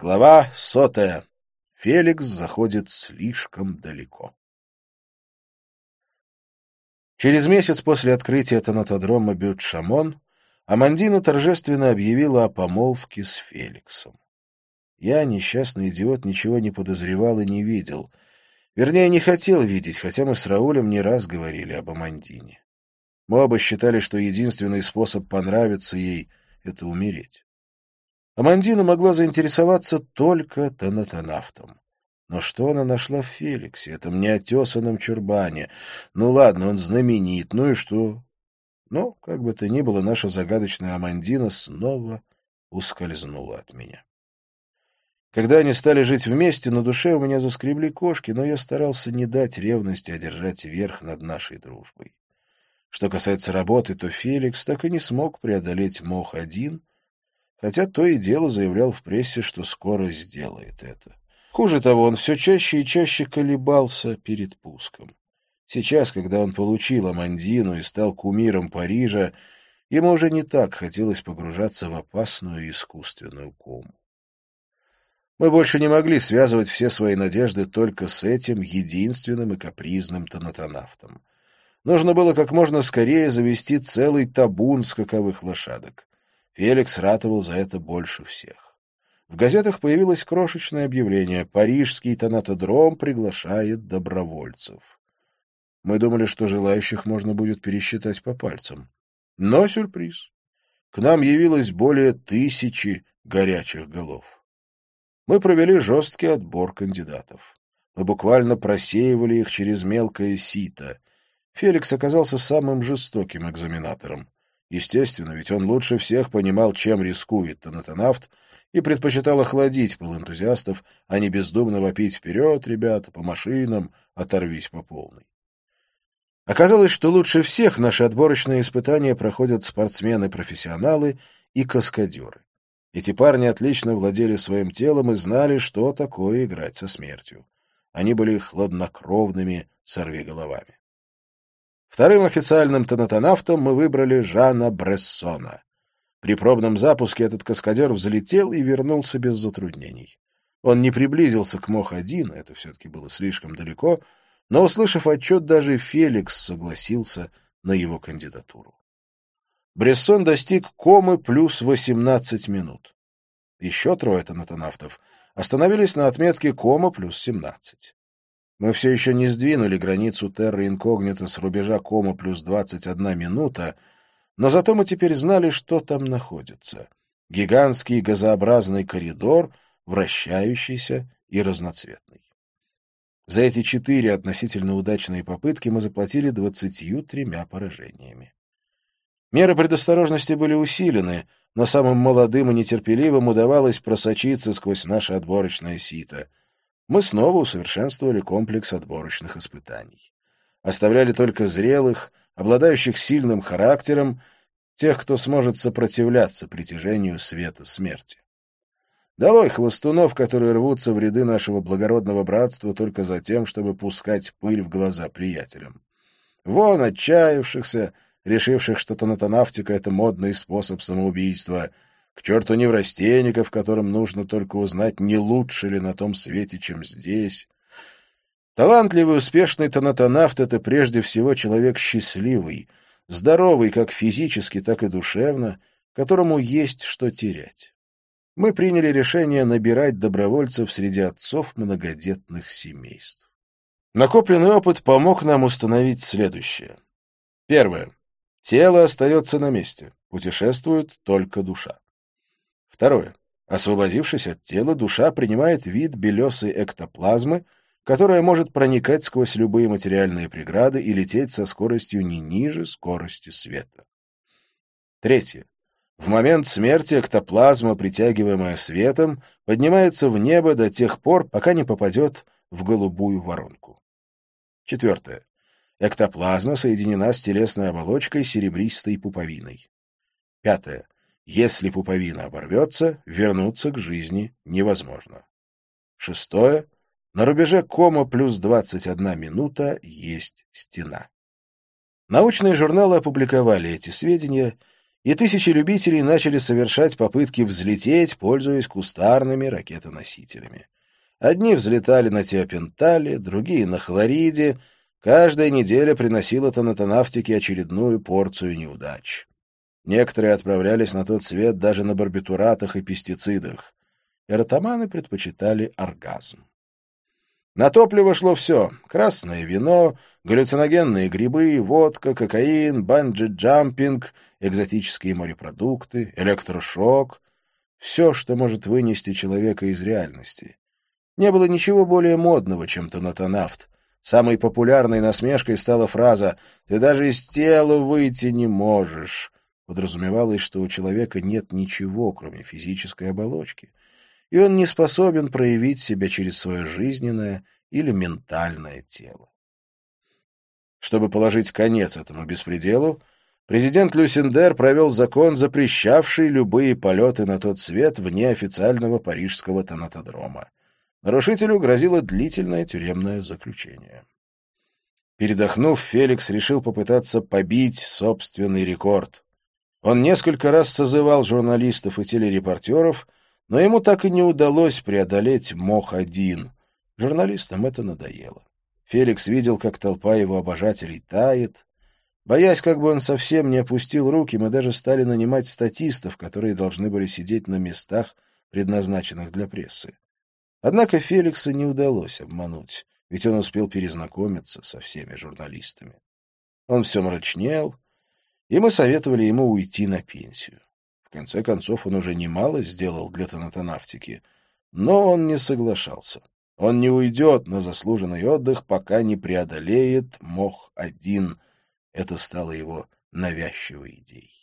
Глава сотая. Феликс заходит слишком далеко. Через месяц после открытия танатодрома Бют-Шамон Амандина торжественно объявила о помолвке с Феликсом. Я, несчастный идиот, ничего не подозревал и не видел. Вернее, не хотел видеть, хотя мы с Раулем не раз говорили об Амандине. Мы оба считали, что единственный способ понравиться ей — это умереть. Амандина могла заинтересоваться только тонатонавтом. Но что она нашла в Феликсе, этом неотесанном чурбане? Ну ладно, он знаменит, ну и что? Но, как бы то ни было, наша загадочная Амандина снова ускользнула от меня. Когда они стали жить вместе, на душе у меня заскребли кошки, но я старался не дать ревности одержать верх над нашей дружбой. Что касается работы, то Феликс так и не смог преодолеть мох один, хотя то и дело заявлял в прессе, что скоро сделает это. Хуже того, он все чаще и чаще колебался перед пуском. Сейчас, когда он получил Амандину и стал кумиром Парижа, ему уже не так хотелось погружаться в опасную искусственную кому. Мы больше не могли связывать все свои надежды только с этим единственным и капризным тонатонавтом. Нужно было как можно скорее завести целый табун скаковых лошадок. Феликс ратовал за это больше всех. В газетах появилось крошечное объявление «Парижский тонатодром приглашает добровольцев». Мы думали, что желающих можно будет пересчитать по пальцам. Но сюрприз. К нам явилось более тысячи горячих голов. Мы провели жесткий отбор кандидатов. Мы буквально просеивали их через мелкое сито. Феликс оказался самым жестоким экзаменатором. Естественно, ведь он лучше всех понимал, чем рискует тонатонавт, и предпочитал охладить пыл энтузиастов, а не бездумно вопить «Вперед, ребята, по машинам, оторвись по полной». Оказалось, что лучше всех наши отборочные испытания проходят спортсмены-профессионалы и каскадеры. Эти парни отлично владели своим телом и знали, что такое играть со смертью. Они были хладнокровными сорвиголовами. Вторым официальным тонатонавтом мы выбрали Жана Брессона. При пробном запуске этот каскадер взлетел и вернулся без затруднений. Он не приблизился к Мох-1, это все-таки было слишком далеко, но, услышав отчет, даже Феликс согласился на его кандидатуру. Брессон достиг комы плюс 18 минут. Еще трое тонатонавтов остановились на отметке кома плюс 17. Мы все еще не сдвинули границу терра инкогнито с рубежа кома плюс 21 минута, но зато мы теперь знали, что там находится. Гигантский газообразный коридор, вращающийся и разноцветный. За эти четыре относительно удачные попытки мы заплатили двадцатью тремя поражениями. Меры предосторожности были усилены, но самым молодым и нетерпеливым удавалось просочиться сквозь наше отборочное сито мы снова усовершенствовали комплекс отборочных испытаний. Оставляли только зрелых, обладающих сильным характером, тех, кто сможет сопротивляться притяжению света смерти. Долой хвостунов, которые рвутся в ряды нашего благородного братства только за тем, чтобы пускать пыль в глаза приятелям. Вон отчаявшихся, решивших, что тонатонавтика — это модный способ самоубийства — к черту неврастенников, которым нужно только узнать, не лучше ли на том свете, чем здесь. Талантливый, успешный тонатонавт — это прежде всего человек счастливый, здоровый как физически, так и душевно, которому есть что терять. Мы приняли решение набирать добровольцев среди отцов многодетных семейств. Накопленный опыт помог нам установить следующее. Первое. Тело остается на месте, путешествует только душа. Второе. Освободившись от тела, душа принимает вид белесой эктоплазмы, которая может проникать сквозь любые материальные преграды и лететь со скоростью не ниже скорости света. Третье. В момент смерти эктоплазма, притягиваемая светом, поднимается в небо до тех пор, пока не попадет в голубую воронку. Четвертое. Эктоплазма соединена с телесной оболочкой серебристой пуповиной. Пятое. Если пуповина оборвется, вернуться к жизни невозможно. Шестое. На рубеже кома плюс 21 минута есть стена. Научные журналы опубликовали эти сведения, и тысячи любителей начали совершать попытки взлететь, пользуясь кустарными ракетоносителями. Одни взлетали на Теопентале, другие — на Хлориде. Каждая неделя приносила тонатонавтике очередную порцию неудач. Некоторые отправлялись на тот свет даже на барбитуратах и пестицидах. Эротоманы предпочитали оргазм. На топливо шло все — красное вино, галлюциногенные грибы, водка, кокаин, банджи-джампинг, экзотические морепродукты, электрошок — все, что может вынести человека из реальности. Не было ничего более модного, чем тонатонавт. Самой популярной насмешкой стала фраза «Ты даже из тела выйти не можешь». Подразумевалось, что у человека нет ничего, кроме физической оболочки и он не способен проявить себя через свое жизненное или ментальное тело. Чтобы положить конец этому беспределу, президент Люсендер провел закон, запрещавший любые полеты на тот свет вне официального парижского тонатодрома. Нарушителю грозило длительное тюремное заключение. Передохнув, Феликс решил попытаться побить собственный рекорд. Он несколько раз созывал журналистов и телерепортеров, но ему так и не удалось преодолеть Мох-1. Журналистам это надоело. Феликс видел, как толпа его обожателей тает. Боясь, как бы он совсем не опустил руки, мы даже стали нанимать статистов, которые должны были сидеть на местах, предназначенных для прессы. Однако Феликса не удалось обмануть, ведь он успел перезнакомиться со всеми журналистами. Он все мрачнел, и мы советовали ему уйти на пенсию. В конце концов, он уже немало сделал для тонатонавтики, но он не соглашался. Он не уйдет на заслуженный отдых, пока не преодолеет Мох-1. Это стало его навязчивой идеей.